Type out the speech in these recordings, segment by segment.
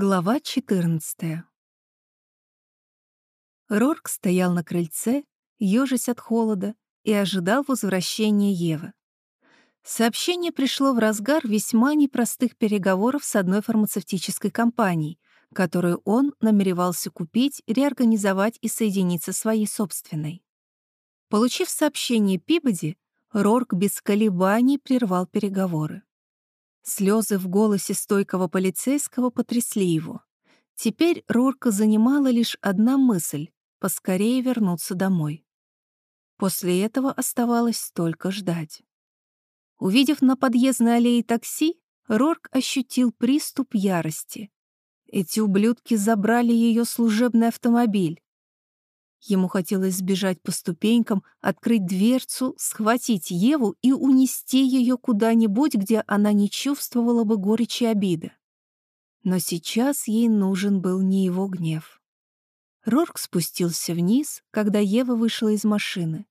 Глава 14 Рорк стоял на крыльце, ежась от холода, и ожидал возвращения Евы. Сообщение пришло в разгар весьма непростых переговоров с одной фармацевтической компанией, которую он намеревался купить, реорганизовать и соединиться своей собственной. Получив сообщение Пибоди, Рорк без колебаний прервал переговоры. Слезы в голосе стойкого полицейского потрясли его. Теперь Рорка занимала лишь одна мысль — поскорее вернуться домой. После этого оставалось только ждать. Увидев на подъездной аллее такси, Рорк ощутил приступ ярости. Эти ублюдки забрали ее служебный автомобиль. Ему хотелось сбежать по ступенькам, открыть дверцу, схватить Еву и унести ее куда-нибудь, где она не чувствовала бы горечи обиды. Но сейчас ей нужен был не его гнев. Рорк спустился вниз, когда Ева вышла из машины.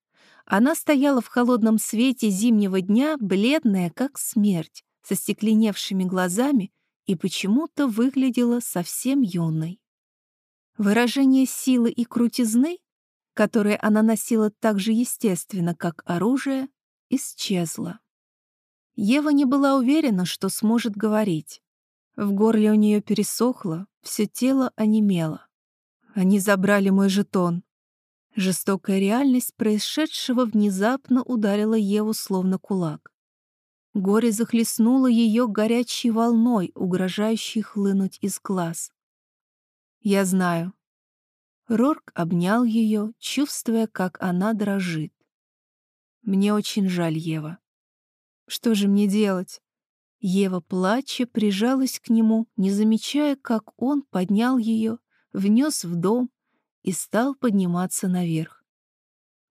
Она стояла в холодном свете зимнего дня, бледная, как смерть, со стекленевшими глазами и почему-то выглядела совсем юной. Выражение силы и крутизны, которое она носила так же естественно, как оружие, исчезло. Ева не была уверена, что сможет говорить. В горле у нее пересохло, все тело онемело. Они забрали мой жетон. Жестокая реальность происшедшего внезапно ударила Еву словно кулак. Горе захлестнуло ее горячей волной, угрожающей хлынуть из глаз. Я знаю. Рорк обнял ее, чувствуя, как она дрожит. Мне очень жаль, Ева. Что же мне делать? Ева, плача, прижалась к нему, не замечая, как он поднял ее, внес в дом и стал подниматься наверх.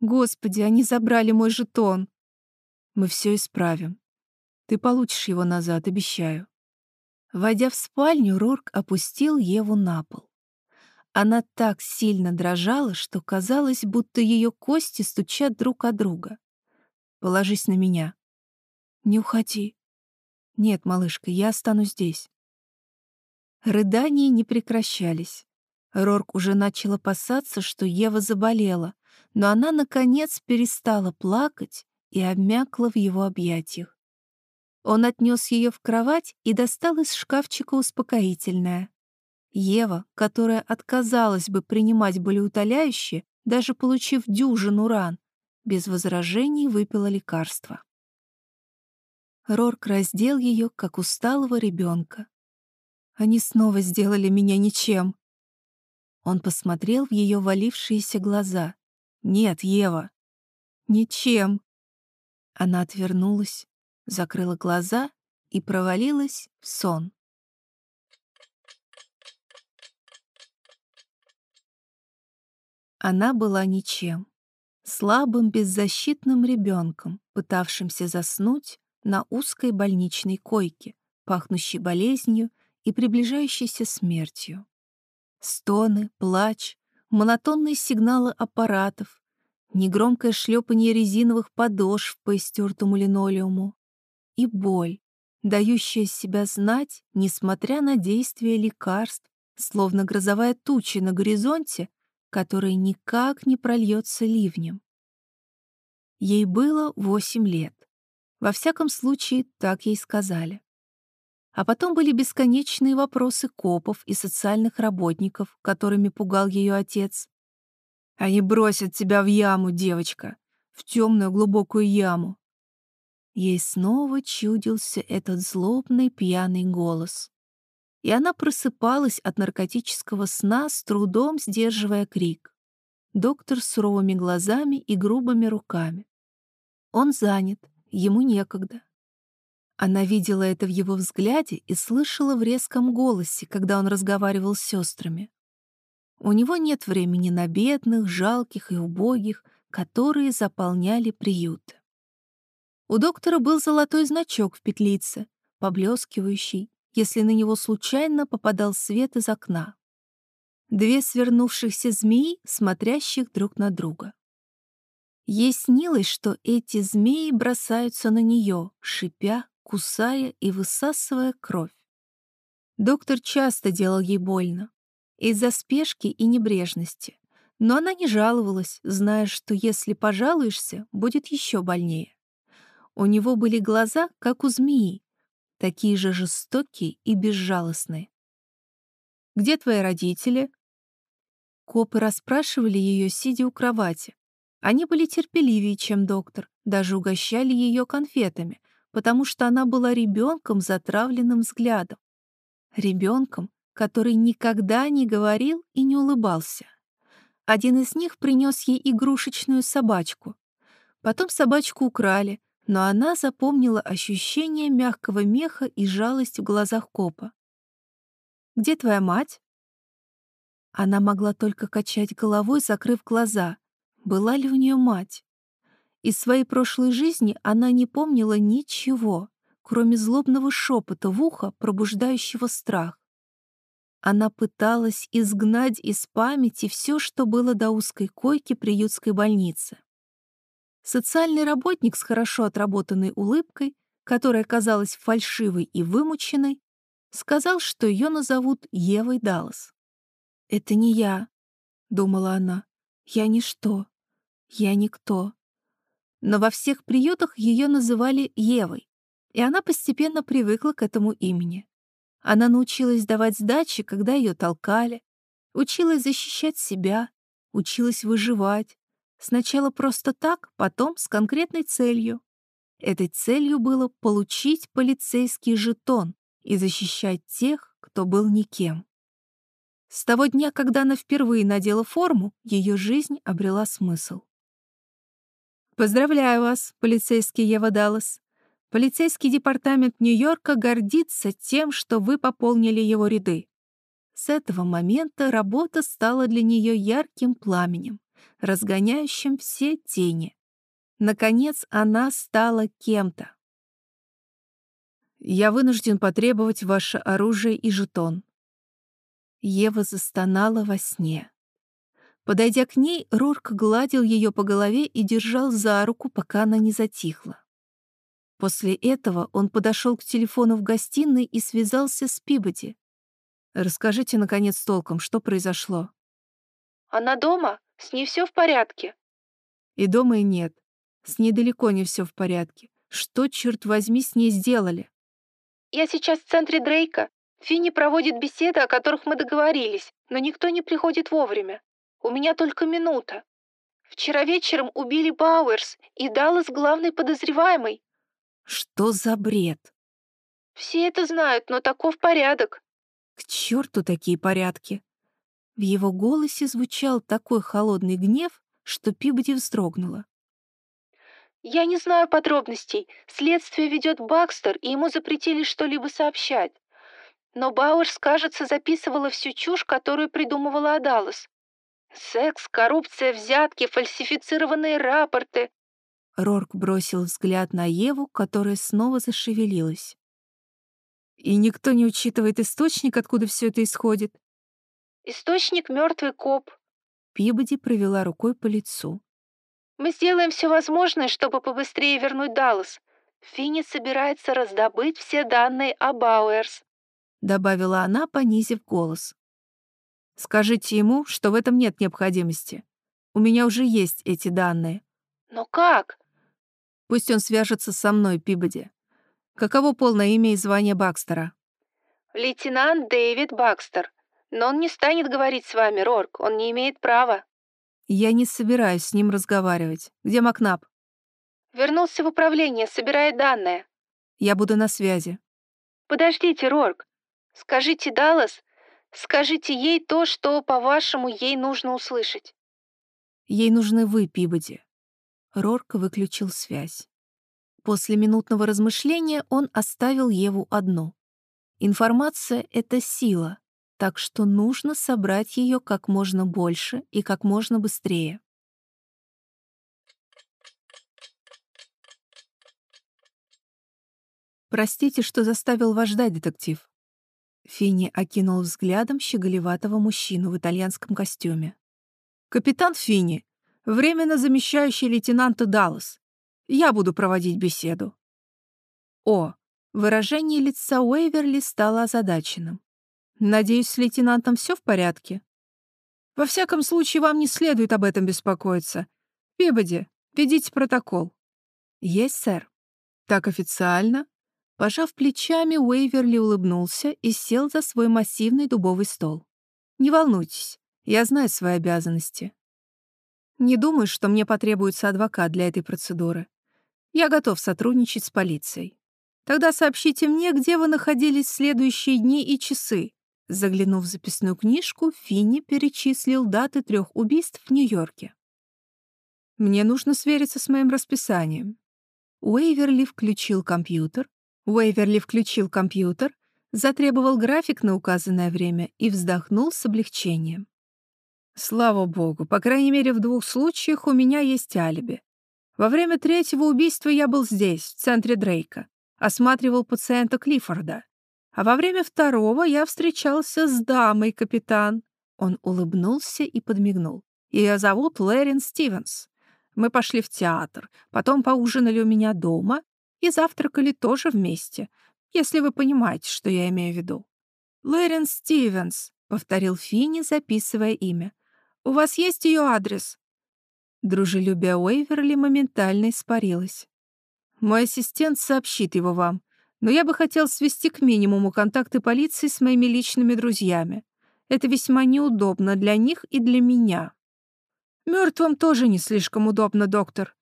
«Господи, они забрали мой жетон!» «Мы все исправим. Ты получишь его назад, обещаю». Войдя в спальню, Рорк опустил Еву на пол. Она так сильно дрожала, что казалось, будто ее кости стучат друг о друга. «Положись на меня». «Не уходи». «Нет, малышка, я останусь здесь». Рыдания не прекращались. Рорк уже начал опасаться, что Ева заболела, но она, наконец, перестала плакать и обмякла в его объятиях. Он отнес ее в кровать и достал из шкафчика успокоительное. Ева, которая отказалась бы принимать болеутоляющие, даже получив дюжину ран, без возражений выпила лекарство. Рорк раздел ее, как усталого ребенка. Они снова сделали меня ничем. Он посмотрел в ее валившиеся глаза. «Нет, Ева!» «Ничем!» Она отвернулась, закрыла глаза и провалилась в сон. Она была ничем. Слабым, беззащитным ребенком, пытавшимся заснуть на узкой больничной койке, пахнущей болезнью и приближающейся смертью. Стоны, плач, монотонные сигналы аппаратов, негромкое шлепанье резиновых подошв по истертому линолеуму и боль, дающая себя знать, несмотря на действие лекарств, словно грозовая туча на горизонте, который никак не прольется ливнем. Ей было восемь лет. Во всяком случае, так ей сказали. А потом были бесконечные вопросы копов и социальных работников, которыми пугал ее отец. «Они бросят тебя в яму, девочка, в темную глубокую яму». Ей снова чудился этот злобный пьяный голос и она просыпалась от наркотического сна, с трудом сдерживая крик. Доктор с суровыми глазами и грубыми руками. Он занят, ему некогда. Она видела это в его взгляде и слышала в резком голосе, когда он разговаривал с сестрами. У него нет времени на бедных, жалких и убогих, которые заполняли приюты. У доктора был золотой значок в петлице, поблескивающий, если на него случайно попадал свет из окна. Две свернувшихся змеи, смотрящих друг на друга. Ей снилось, что эти змеи бросаются на нее, шипя, кусая и высасывая кровь. Доктор часто делал ей больно. Из-за спешки и небрежности. Но она не жаловалась, зная, что если пожалуешься, будет еще больнее. У него были глаза, как у змеи, такие же жестокие и безжалостные. «Где твои родители?» Копы расспрашивали ее, сидя у кровати. Они были терпеливее, чем доктор, даже угощали ее конфетами, потому что она была ребенком с затравленным взглядом. Ребенком, который никогда не говорил и не улыбался. Один из них принес ей игрушечную собачку. Потом собачку украли, но она запомнила ощущение мягкого меха и жалость в глазах копа. «Где твоя мать?» Она могла только качать головой, закрыв глаза. Была ли у нее мать? Из своей прошлой жизни она не помнила ничего, кроме злобного шепота в ухо, пробуждающего страх. Она пыталась изгнать из памяти все, что было до узкой койки приютской больницы. Социальный работник с хорошо отработанной улыбкой, которая казалась фальшивой и вымученной, сказал, что ее назовут Евой Даллас. «Это не я», — думала она. «Я ничто. Я никто». Но во всех приютах ее называли Евой, и она постепенно привыкла к этому имени. Она научилась давать сдачи, когда ее толкали, училась защищать себя, училась выживать, Сначала просто так, потом с конкретной целью. Этой целью было получить полицейский жетон и защищать тех, кто был никем. С того дня, когда она впервые надела форму, ее жизнь обрела смысл. Поздравляю вас, полицейский Ева Даллас. Полицейский департамент Нью-Йорка гордится тем, что вы пополнили его ряды. С этого момента работа стала для нее ярким пламенем разгоняющим все тени. Наконец она стала кем-то. «Я вынужден потребовать ваше оружие и жетон». Ева застонала во сне. Подойдя к ней, Рорк гладил ее по голове и держал за руку, пока она не затихла. После этого он подошел к телефону в гостиной и связался с Пибоди. «Расскажите, наконец, толком, что произошло». «Она дома?» С ней все в порядке?» И дома и нет. С ней далеко не все в порядке. Что, черт возьми, с ней сделали? «Я сейчас в центре Дрейка. Финни проводит беседы, о которых мы договорились, но никто не приходит вовремя. У меня только минута. Вчера вечером убили Бауэрс и Даллас главный подозреваемый». «Что за бред?» «Все это знают, но таков порядок». «К черту такие порядки!» В его голосе звучал такой холодный гнев, что Пибоди вздрогнула. «Я не знаю подробностей. Следствие ведет Бакстер, и ему запретили что-либо сообщать. Но Бауэрс, кажется, записывала всю чушь, которую придумывала Адалас. Секс, коррупция, взятки, фальсифицированные рапорты». Рорк бросил взгляд на Еву, которая снова зашевелилась. «И никто не учитывает источник, откуда все это исходит?» Источник — мертвый коп. Пибоди провела рукой по лицу. Мы сделаем все возможное, чтобы побыстрее вернуть Даллас. Финни собирается раздобыть все данные о Бауэрс. Добавила она, понизив голос. Скажите ему, что в этом нет необходимости. У меня уже есть эти данные. Но как? Пусть он свяжется со мной, Пибоди. Каково полное имя и звание Бакстера? Лейтенант Дэвид Бакстер. Но он не станет говорить с вами, Рорк, он не имеет права. Я не собираюсь с ним разговаривать. Где Макнаб? Вернулся в управление, собирает данные. Я буду на связи. Подождите, Рорк. Скажите Даллас, скажите ей то, что, по-вашему, ей нужно услышать. Ей нужны вы, Пибоди. Рорк выключил связь. После минутного размышления он оставил Еву одну. Информация — это сила, так что нужно собрать ее как можно больше и как можно быстрее. «Простите, что заставил вас ждать, детектив». Финни окинул взглядом щеголеватого мужчину в итальянском костюме. «Капитан Финни, временно замещающий лейтенанта Даллас. Я буду проводить беседу». О, выражение лица Уэйверли стало озадаченным. Надеюсь, с лейтенантом все в порядке? Во всяком случае, вам не следует об этом беспокоиться. Пибоди, ведите протокол. Есть, сэр. Так официально? Пожав плечами, Уэйверли улыбнулся и сел за свой массивный дубовый стол. Не волнуйтесь, я знаю свои обязанности. Не думаю, что мне потребуется адвокат для этой процедуры. Я готов сотрудничать с полицией. Тогда сообщите мне, где вы находились в следующие дни и часы. Заглянув в записную книжку, Финни перечислил даты трех убийств в Нью-Йорке. Мне нужно свериться с моим расписанием. Уэйверли включил компьютер. Уэйверли включил компьютер, затребовал график на указанное время и вздохнул с облегчением. Слава богу, по крайней мере, в двух случаях у меня есть алиби. Во время третьего убийства я был здесь, в центре Дрейка, осматривал пациента Клиффорда. А во время второго я встречался с дамой, капитан. Он улыбнулся и подмигнул. Ее зовут Лэрин Стивенс. Мы пошли в театр, потом поужинали у меня дома и завтракали тоже вместе, если вы понимаете, что я имею в виду. Лэрин Стивенс, — повторил Финни, записывая имя. У вас есть ее адрес?» Дружелюбие Уэйверли моментально испарилось. «Мой ассистент сообщит его вам, но я бы хотел свести к минимуму контакты полиции с моими личными друзьями. Это весьма неудобно для них и для меня. Мертвым тоже не слишком удобно, доктор.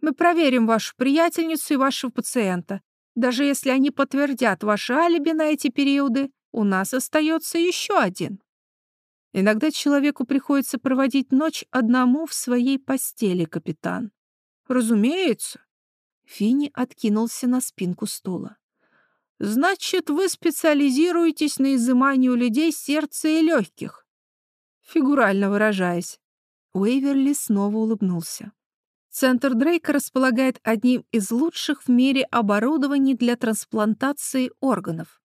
Мы проверим вашу приятельницу и вашего пациента. Даже если они подтвердят ваше алиби на эти периоды, у нас остается еще один. Иногда человеку приходится проводить ночь одному в своей постели, капитан. Разумеется. Фини откинулся на спинку стула. Значит, вы специализируетесь на изымании у людей сердца и легких. Фигурально выражаясь. Уэйверли снова улыбнулся. Центр Дрейка располагает одним из лучших в мире оборудований для трансплантации органов.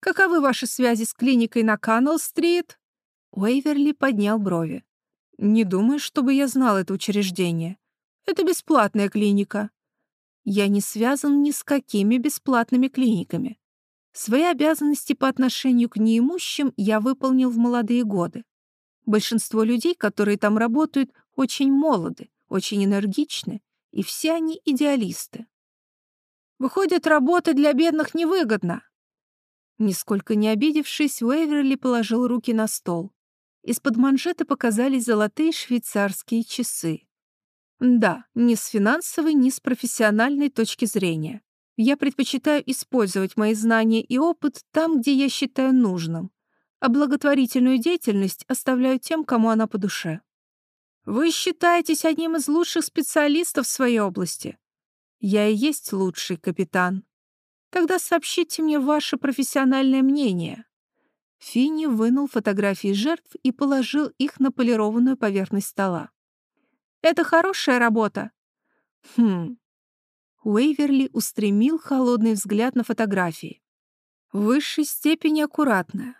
Каковы ваши связи с клиникой на Каннелл-стрит? Уэйверли поднял брови. «Не думаю, чтобы я знал это учреждение. Это бесплатная клиника. Я не связан ни с какими бесплатными клиниками. Свои обязанности по отношению к неимущим я выполнил в молодые годы. Большинство людей, которые там работают, очень молоды, очень энергичны, и все они идеалисты. Выходит, работа для бедных невыгодна. Нисколько не обидевшись, Уэйверли положил руки на стол. Из-под манжеты показались золотые швейцарские часы. Да, ни с финансовой, ни с профессиональной точки зрения. Я предпочитаю использовать мои знания и опыт там, где я считаю нужным, а благотворительную деятельность оставляю тем, кому она по душе. Вы считаетесь одним из лучших специалистов в своей области. Я и есть лучший капитан. Тогда сообщите мне ваше профессиональное мнение. Финни вынул фотографии жертв и положил их на полированную поверхность стола. «Это хорошая работа?» «Хм...» Уэйверли устремил холодный взгляд на фотографии. «В высшей степени аккуратная».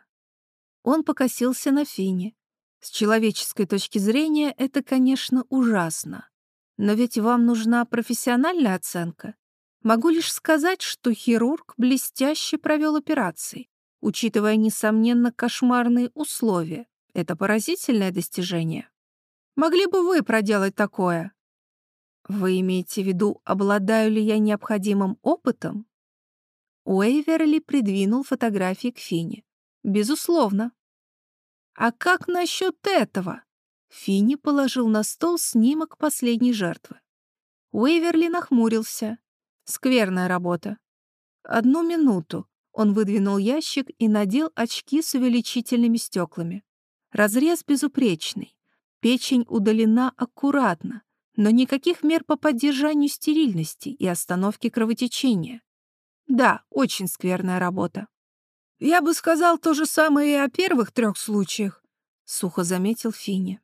Он покосился на Финни. С человеческой точки зрения это, конечно, ужасно. Но ведь вам нужна профессиональная оценка. Могу лишь сказать, что хирург блестяще провел операции учитывая, несомненно, кошмарные условия. Это поразительное достижение. Могли бы вы проделать такое? Вы имеете в виду, обладаю ли я необходимым опытом? Уэйверли придвинул фотографии к Фине. Безусловно. А как насчет этого? Финни положил на стол снимок последней жертвы. Уэйверли нахмурился. Скверная работа. Одну минуту. Он выдвинул ящик и надел очки с увеличительными стеклами. Разрез безупречный. Печень удалена аккуратно, но никаких мер по поддержанию стерильности и остановке кровотечения. Да, очень скверная работа. Я бы сказал то же самое и о первых трех случаях, сухо заметил Финни.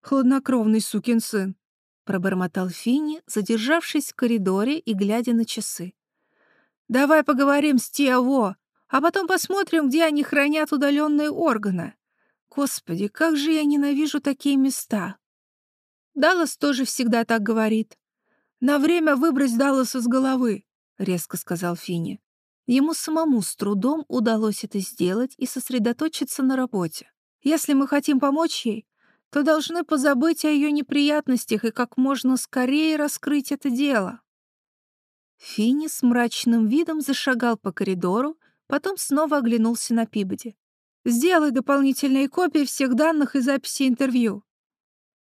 Хладнокровный сукин сын. — пробормотал Финни, задержавшись в коридоре и глядя на часы. «Давай поговорим с Тиаво, а потом посмотрим, где они хранят удаленные органы. Господи, как же я ненавижу такие места!» Даллас тоже всегда так говорит. «На время выбрось Даллас из головы. — резко сказал Финни. Ему самому с трудом удалось это сделать и сосредоточиться на работе. Если мы хотим помочь ей, то должны позабыть о ее неприятностях и как можно скорее раскрыть это дело. Финни с мрачным видом зашагал по коридору, потом снова оглянулся на Пибоди. «Сделай дополнительные копии всех данных и записи интервью».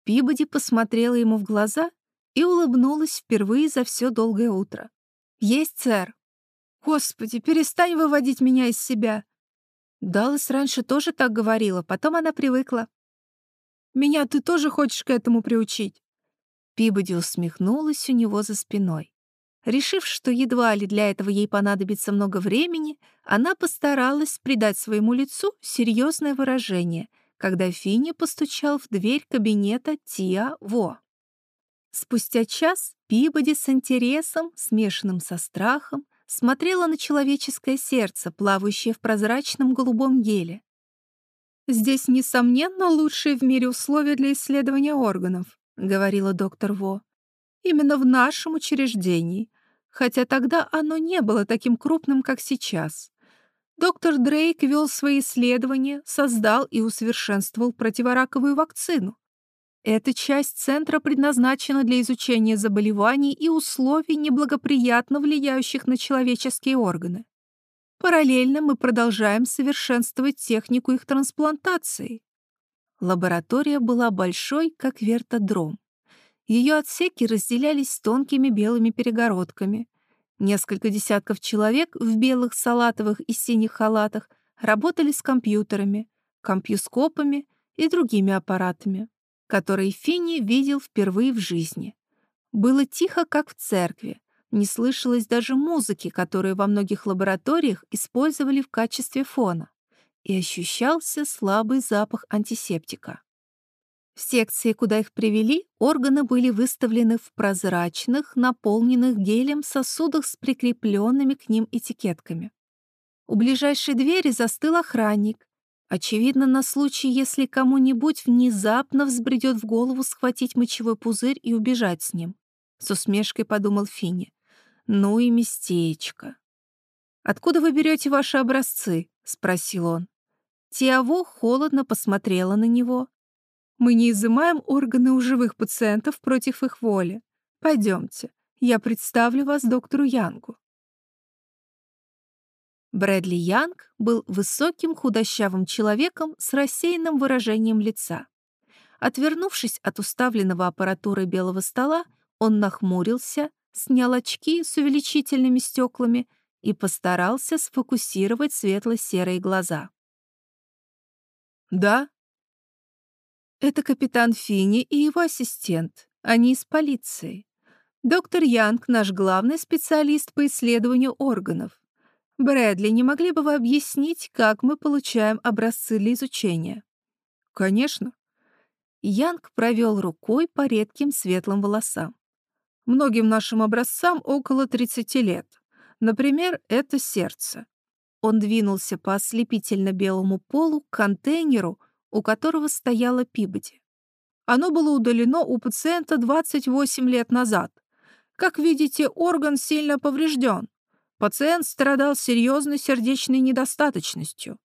Пибоди посмотрела ему в глаза и улыбнулась впервые за все долгое утро. «Есть, сэр». «Господи, перестань выводить меня из себя!» Даллас раньше тоже так говорила, потом она привыкла. «Меня ты тоже хочешь к этому приучить?» Пибоди усмехнулась у него за спиной. Решив, что едва ли для этого ей понадобится много времени, она постаралась придать своему лицу серьезное выражение, когда Финни постучал в дверь кабинета Тиа Во. Спустя час Пибоди с интересом, смешанным со страхом, смотрела на человеческое сердце, плавающее в прозрачном голубом геле. «Здесь, несомненно, лучшие в мире условия для исследования органов», — говорила доктор Во. «Именно в нашем учреждении, хотя тогда оно не было таким крупным, как сейчас. Доктор Дрейк вел свои исследования, создал и усовершенствовал противораковую вакцину. Эта часть центра предназначена для изучения заболеваний и условий, неблагоприятно влияющих на человеческие органы. Параллельно мы продолжаем совершенствовать технику их трансплантации. Лаборатория была большой, как вертодром. Ее отсеки разделялись тонкими белыми перегородками. Несколько десятков человек в белых салатовых и синих халатах работали с компьютерами, компьюскопами и другими аппаратами, которые Финни видел впервые в жизни. Было тихо, как в церкви, не слышалось даже музыки, которую во многих лабораториях использовали в качестве фона, и ощущался слабый запах антисептика. В секции, куда их привели, органы были выставлены в прозрачных, наполненных гелем сосудах с прикрепленными к ним этикетками. У ближайшей двери застыл охранник, очевидно, на случай, если кому-нибудь внезапно взбредет в голову схватить мочевой пузырь и убежать с ним. С усмешкой подумал Финни. Ну и местечко. «Откуда вы берете ваши образцы?» — спросил он. Тиаво холодно посмотрела на него, мы не изымаем органы у живых пациентов против их воли. Пойдемте, я представлю вас доктору Янгу». Брэдли Янг был высоким худощавым человеком с рассеянным выражением лица. Отвернувшись от уставленного аппаратуры белого стола, он нахмурился, снял очки с увеличительными стеклами и постарался сфокусировать светло-серые глаза. «Да, это капитан Финни и его ассистент. Они из полиции. Доктор Янг — наш главный специалист по исследованию органов. Брэдли, не могли бы вы объяснить, как мы получаем образцы для изучения? Конечно. Янг провел рукой по редким светлым волосам. Многим нашим образцам около 30 лет. Например, это сердце. Он двинулся по ослепительно-белому полу к контейнеру, у которого стояла Пибоди. Оно было удалено у пациента 28 лет назад. Как видите, орган сильно поврежден. Пациент страдал серьезной сердечной недостаточностью.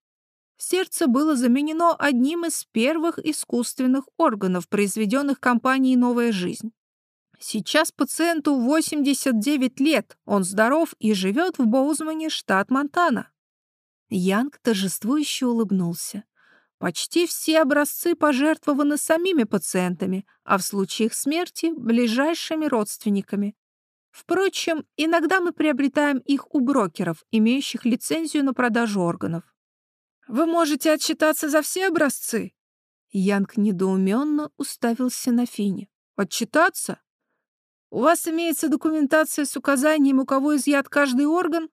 Сердце было заменено одним из первых искусственных органов, произведенных компанией «Новая жизнь». Сейчас пациенту 89 лет, он здоров и живет в Боузмане, штат Монтана. Янг торжествующе улыбнулся. Почти все образцы пожертвованы самими пациентами, а в случае их смерти — ближайшими родственниками. Впрочем, иногда мы приобретаем их у брокеров, имеющих лицензию на продажу органов. «Вы можете отчитаться за все образцы?» Янг недоуменно уставился на Фини. «Отчитаться? У вас имеется документация с указанием, у кого изъят каждый орган?»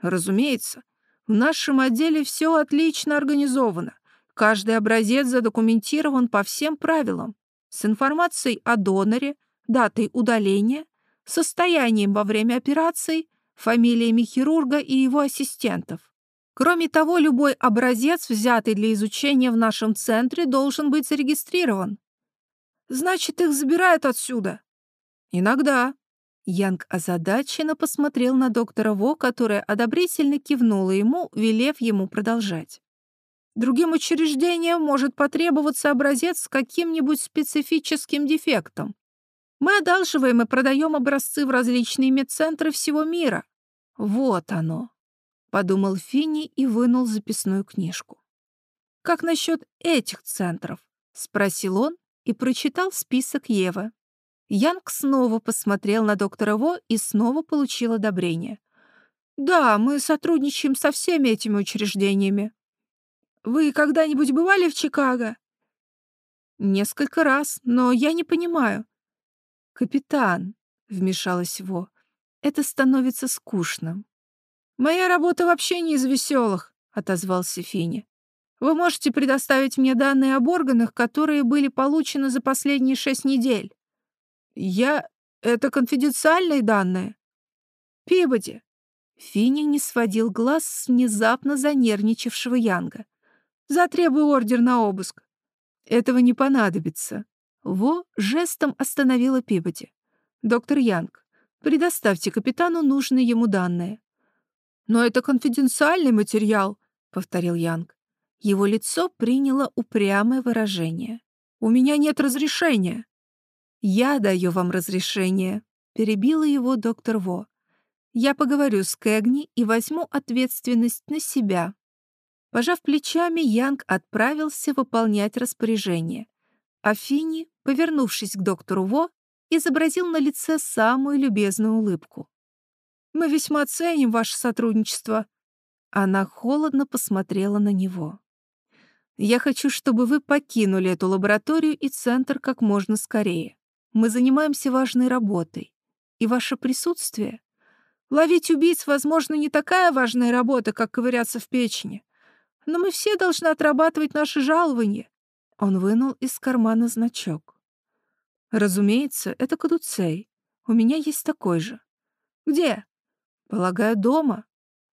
«Разумеется. В нашем отделе все отлично организовано. Каждый образец задокументирован по всем правилам, с информацией о доноре, датой удаления, состоянием во время операции, фамилиями хирурга и его ассистентов. Кроме того, любой образец, взятый для изучения в нашем центре, должен быть зарегистрирован. Значит, их забирают отсюда? Иногда. Янг озадаченно посмотрел на доктора Во, которая одобрительно кивнула ему, велев ему продолжать. Другим учреждениям может потребоваться образец с каким-нибудь специфическим дефектом. Мы одалживаем и продаем образцы в различные медцентры всего мира. Вот оно, — подумал Финни и вынул записную книжку. «Как насчет этих центров?» — спросил он и прочитал список Евы. Янг снова посмотрел на доктора Во и снова получил одобрение. «Да, мы сотрудничаем со всеми этими учреждениями. Вы когда-нибудь бывали в Чикаго?» «Несколько раз, но я не понимаю». «Капитан», — вмешалась Во, — «это становится скучным». «Моя работа вообще не из веселых», — отозвался Фини. «Вы можете предоставить мне данные об органах, которые были получены за последние шесть недель?» «Я... Это конфиденциальные данные?» «Пибоди». Финни не сводил глаз с внезапно занервничавшего Янга. «Затребуй ордер на обыск». «Этого не понадобится». Во жестом остановила Пибоди. «Доктор Янг, предоставьте капитану нужные ему данные». «Но это конфиденциальный материал», — повторил Янг. Его лицо приняло упрямое выражение. «У меня нет разрешения». «Я даю вам разрешение», — перебила его доктор Во. «Я поговорю с Кэгни и возьму ответственность на себя». Пожав плечами, Янг отправился выполнять распоряжение. А Финни, повернувшись к доктору Во, изобразил на лице самую любезную улыбку. «Мы весьма ценим ваше сотрудничество». Она холодно посмотрела на него. «Я хочу, чтобы вы покинули эту лабораторию и центр как можно скорее. Мы занимаемся важной работой. И ваше присутствие... Ловить убийц, возможно, не такая важная работа, как ковыряться в печени. Но мы все должны отрабатывать наши жалования. Он вынул из кармана значок. Разумеется, это кадуцей. У меня есть такой же. Где? Полагаю, дома.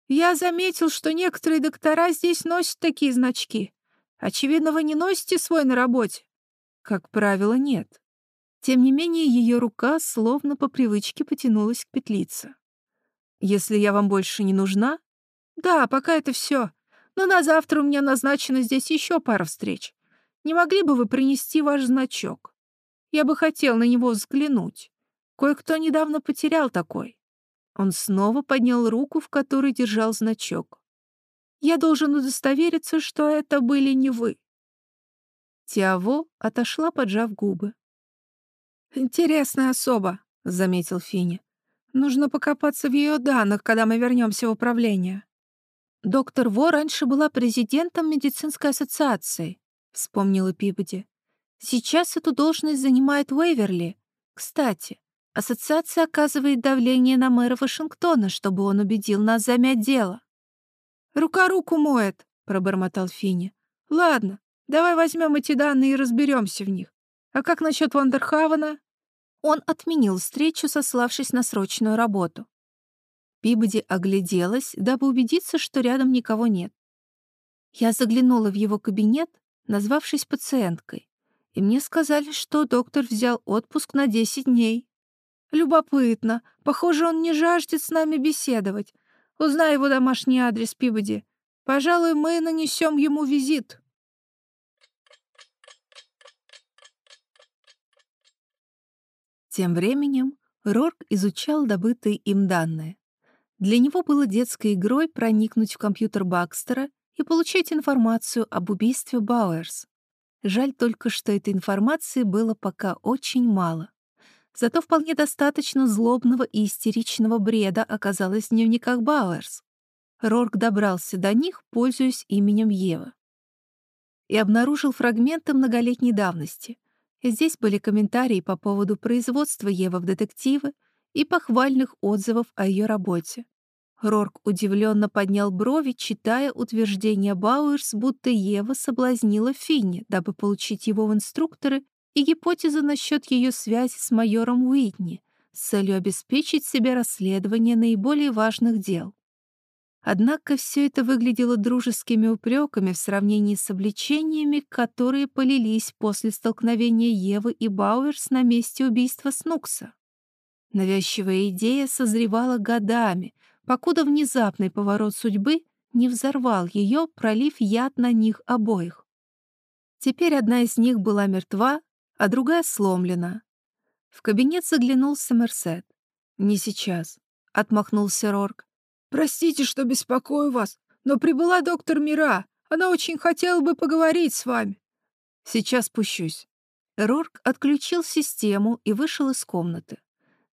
Я заметил, что некоторые доктора здесь носят такие значки. Очевидно, вы не носите свой на работе. Как правило, нет. Тем не менее, ее рука словно по привычке потянулась к петлице. «Если я вам больше не нужна?» «Да, пока это все. Но на завтра у меня назначено здесь еще пара встреч. Не могли бы вы принести ваш значок? Я бы хотел на него взглянуть. Кое-кто недавно потерял такой». Он снова поднял руку, в которой держал значок. «Я должен удостовериться, что это были не вы». Тиаво отошла, поджав губы. «Интересная особа», — заметил Фини. «Нужно покопаться в ее данных, когда мы вернемся в управление». «Доктор Во раньше была президентом медицинской ассоциации», — вспомнила Пибоди. «Сейчас эту должность занимает Уэйверли. Кстати, ассоциация оказывает давление на мэра Вашингтона, чтобы он убедил нас замять дело». «Рука руку моет», — пробормотал Фини. «Ладно, давай возьмем эти данные и разберемся в них. А как насчет Вандерхавена? Он отменил встречу, сославшись на срочную работу. Пибоди огляделась, дабы убедиться, что рядом никого нет. Я заглянула в его кабинет, назвавшись пациенткой, и мне сказали, что доктор взял отпуск на 10 дней. Любопытно. Похоже, он не жаждет с нами беседовать. Узнай его домашний адрес, Пибоди. Пожалуй, мы нанесем ему визит. Тем временем Рорк изучал добытые им данные. Для него было детской игрой проникнуть в компьютер Бакстера и получать информацию об убийстве Бауэрс. Жаль только, что этой информации было пока очень мало. Зато вполне достаточно злобного и истеричного бреда оказалось в дневниках Бауэрс. Рорк добрался до них, пользуясь именем Евы. И обнаружил фрагменты многолетней давности — Здесь были комментарии по поводу производства Евы в детективы и похвальных отзывов о ее работе. Рорк удивленно поднял брови, читая утверждение Бауэрс, будто Ева соблазнила Финни, дабы получить его в инструкторы, и гипотезу насчет ее связи с майором Уитни с целью обеспечить себе расследование наиболее важных дел. Однако все это выглядело дружескими упреками в сравнении с обличениями, которые полились после столкновения Евы и Бауэрс на месте убийства Снукса. Навязчивая идея созревала годами, покуда внезапный поворот судьбы не взорвал ее, пролив яд на них обоих. Теперь одна из них была мертва, а другая сломлена. В кабинет заглянул Сомерсет. «Не сейчас», — отмахнулся Рорк. «Простите, что беспокою вас, но прибыла доктор Мира. Она очень хотела бы поговорить с вами». «Сейчас спущусь». Рорк отключил систему и вышел из комнаты.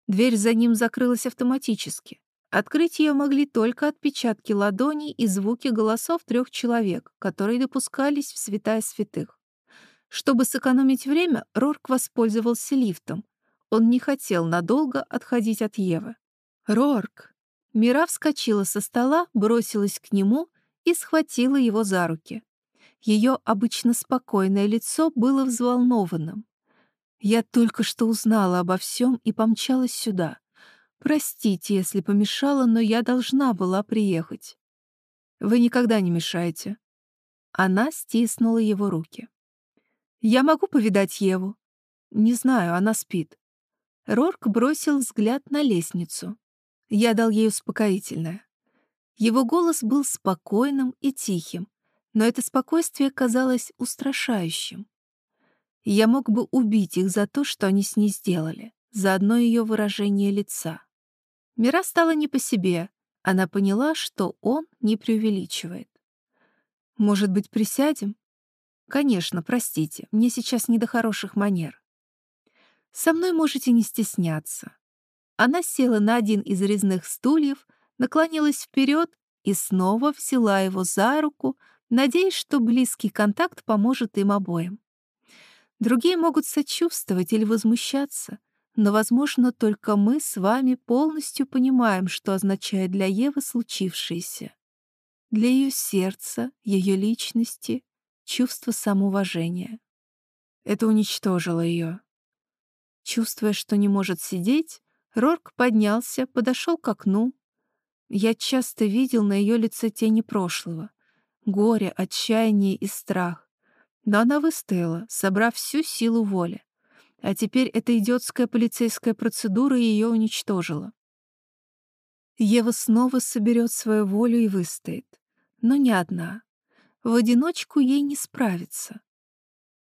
Дверь за ним закрылась автоматически. Открыть ее могли только отпечатки ладоней и звуки голосов трех человек, которые допускались в святая святых. Чтобы сэкономить время, Рорк воспользовался лифтом. Он не хотел надолго отходить от Евы. «Рорк!» Мира вскочила со стола, бросилась к нему и схватила его за руки. Ее обычно спокойное лицо было взволнованным. Я только что узнала обо всем и помчалась сюда. Простите, если помешала, но я должна была приехать. Вы никогда не мешаете. Она стиснула его руки. Я могу повидать Еву? Не знаю, она спит. Рорк бросил взгляд на лестницу. Я дал ей успокоительное. Его голос был спокойным и тихим, но это спокойствие казалось устрашающим. Я мог бы убить их за то, что они с ней сделали, за одно ее выражение лица. Мира стала не по себе. Она поняла, что он не преувеличивает. «Может быть, присядем?» «Конечно, простите, мне сейчас не до хороших манер». «Со мной можете не стесняться». Она села на один из резных стульев, наклонилась вперед и снова взяла его за руку, надеясь, что близкий контакт поможет им обоим. Другие могут сочувствовать или возмущаться, но, возможно, только мы с вами полностью понимаем, что означает для Евы случившееся. Для ее сердца, ее личности, чувство самоуважения. Это уничтожило ее. Чувствуя, что не может сидеть, Рорк поднялся, подошел к окну. Я часто видел на ее лице тени прошлого. Горе, отчаяние и страх. Но она выстояла, собрав всю силу воли. А теперь эта идиотская полицейская процедура ее уничтожила. Ева снова соберет свою волю и выстоит. Но не одна. В одиночку ей не справиться.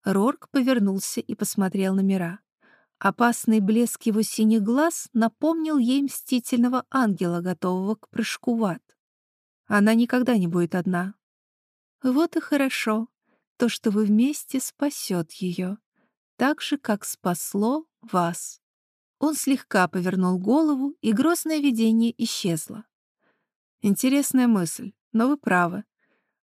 Рорк повернулся и посмотрел на Мира. Опасный блеск его синих глаз напомнил ей мстительного ангела, готового к прыжку в ад. Она никогда не будет одна. Вот и хорошо. То, что вы вместе, спасет ее, так же, как спасло вас. Он слегка повернул голову, и грозное видение исчезло. Интересная мысль, но вы правы.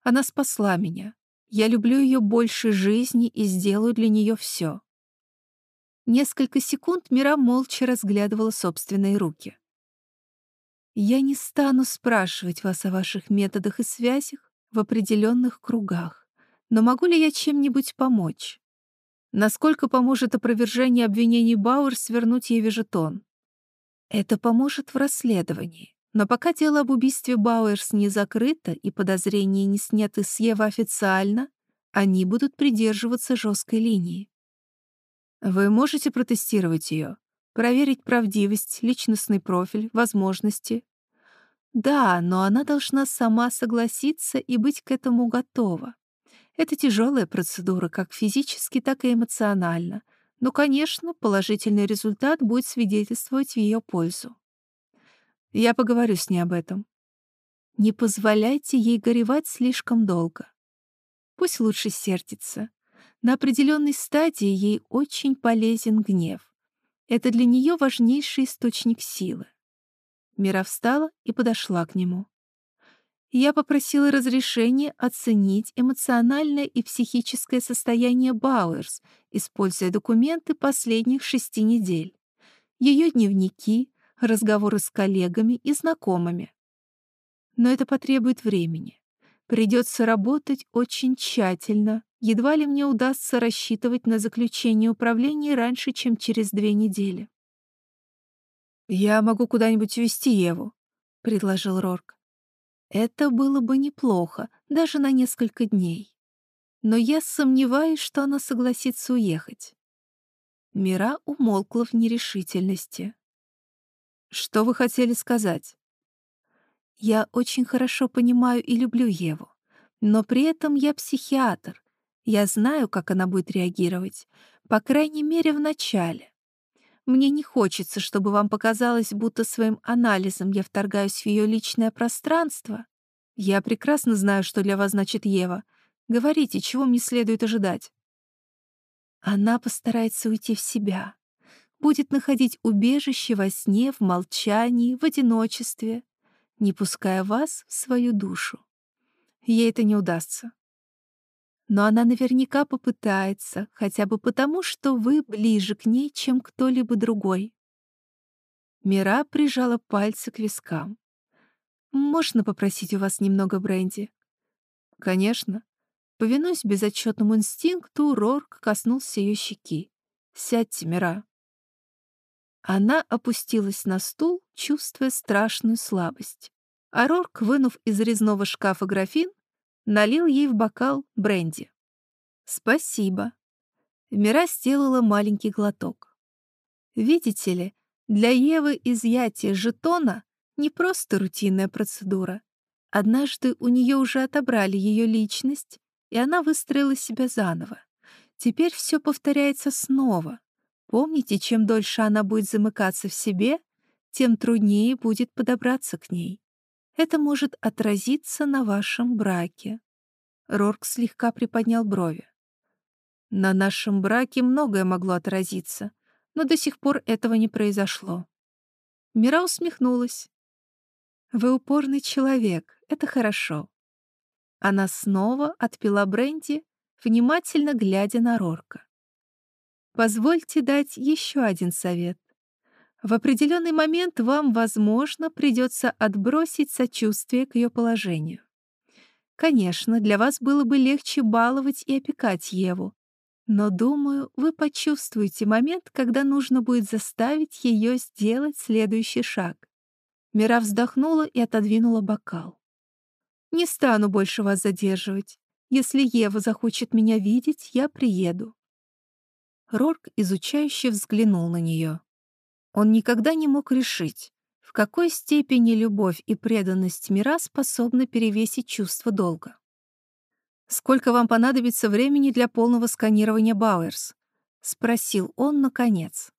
Она спасла меня. Я люблю ее больше жизни и сделаю для нее все. Несколько секунд Мира молча разглядывала собственные руки. Я не стану спрашивать вас о ваших методах и связях в определенных кругах. Но могу ли я чем-нибудь помочь? Насколько поможет опровержение обвинений Бауэр свернуть ей вежетон? Это поможет в расследовании. Но пока дело об убийстве Бауэрс не закрыто и подозрения не сняты с Евы официально, они будут придерживаться жесткой линии. Вы можете протестировать ее, проверить правдивость, личностный профиль, возможности. Да, но она должна сама согласиться и быть к этому готова. Это тяжелая процедура как физически, так и эмоционально. Но, конечно, положительный результат будет свидетельствовать в ее пользу. Я поговорю с ней об этом. Не позволяйте ей горевать слишком долго. Пусть лучше сердится. На определенной стадии ей очень полезен гнев. Это для нее важнейший источник силы. Мира встала и подошла к нему я попросила разрешения оценить эмоциональное и психическое состояние Бауэрс, используя документы последних шести недель, ее дневники, разговоры с коллегами и знакомыми. Но это потребует времени. Придется работать очень тщательно. Едва ли мне удастся рассчитывать на заключение управления раньше, чем через две недели. «Я могу куда-нибудь увезти Еву», — предложил Рорк. Это было бы неплохо, даже на несколько дней. Но я сомневаюсь, что она согласится уехать. Мира умолкла в нерешительности. Что вы хотели сказать? Я очень хорошо понимаю и люблю Еву, но при этом я психиатр. Я знаю, как она будет реагировать, по крайней мере, в начале. Мне не хочется, чтобы вам показалось, будто своим анализом я вторгаюсь в ее личное пространство. Я прекрасно знаю, что для вас значит Ева. Говорите, чего мне следует ожидать. Она постарается уйти в себя, будет находить убежище во сне, в молчании, в одиночестве, не пуская вас в свою душу. Ей это не удастся. Но она наверняка попытается, хотя бы потому, что вы ближе к ней, чем кто-либо другой. Мира прижала пальцы к вискам. «Можно попросить у вас немного бренди?» «Конечно». Повинуясь безотчетному инстинкту, Рорк коснулся ее щеки. «Сядьте, Мира». Она опустилась на стул, чувствуя страшную слабость. А Рорк, вынув из резного шкафа графин, налил ей в бокал бренди. «Спасибо». Мира сделала маленький глоток. «Видите ли, для Евы изъятие жетона не просто рутинная процедура. Однажды у нее уже отобрали ее личность, и она выстроила себя заново. Теперь все повторяется снова, Помните, чем дольше она будет замыкаться в себе, тем труднее будет подобраться к ней. Это может отразиться на вашем браке. Рорк слегка приподнял брови. На нашем браке многое могло отразиться, но до сих пор этого не произошло. Мира усмехнулась. «Вы упорный человек, это хорошо». Она снова отпила бренди, внимательно глядя на Рорка. Позвольте дать еще один совет. В определенный момент вам, возможно, придется отбросить сочувствие к ее положению. Конечно, для вас было бы легче баловать и опекать Еву, но, думаю, вы почувствуете момент, когда нужно будет заставить ее сделать следующий шаг. Мира вздохнула и отодвинула бокал. «Не стану больше вас задерживать. Если Ева захочет меня видеть, я приеду. Рорк изучающе взглянул на нее. Он никогда не мог решить, в какой степени любовь и преданность мира способны перевесить чувство долга. «Сколько вам понадобится времени для полного сканирования Бауэрс?» — спросил он наконец.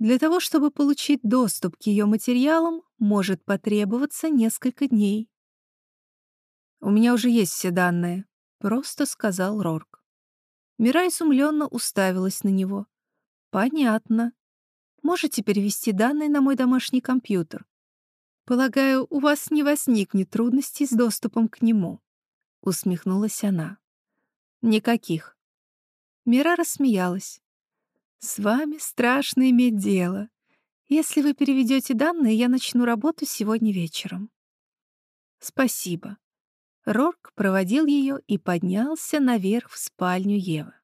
Для того, чтобы получить доступ к ее материалам, может потребоваться несколько дней. «У меня уже есть все данные», — просто сказал Рорк. Мира изумленно уставилась на него. «Понятно. Можете перевести данные на мой домашний компьютер? Полагаю, у вас не возникнет трудностей с доступом к нему», — усмехнулась она. «Никаких». Мира рассмеялась. «С вами страшно иметь дело. Если вы переведете данные, я начну работу сегодня вечером». «Спасибо». Рорк проводил ее и поднялся наверх в спальню Евы.